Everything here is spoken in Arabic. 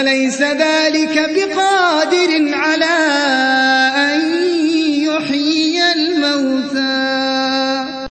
أليس ذلك بقادر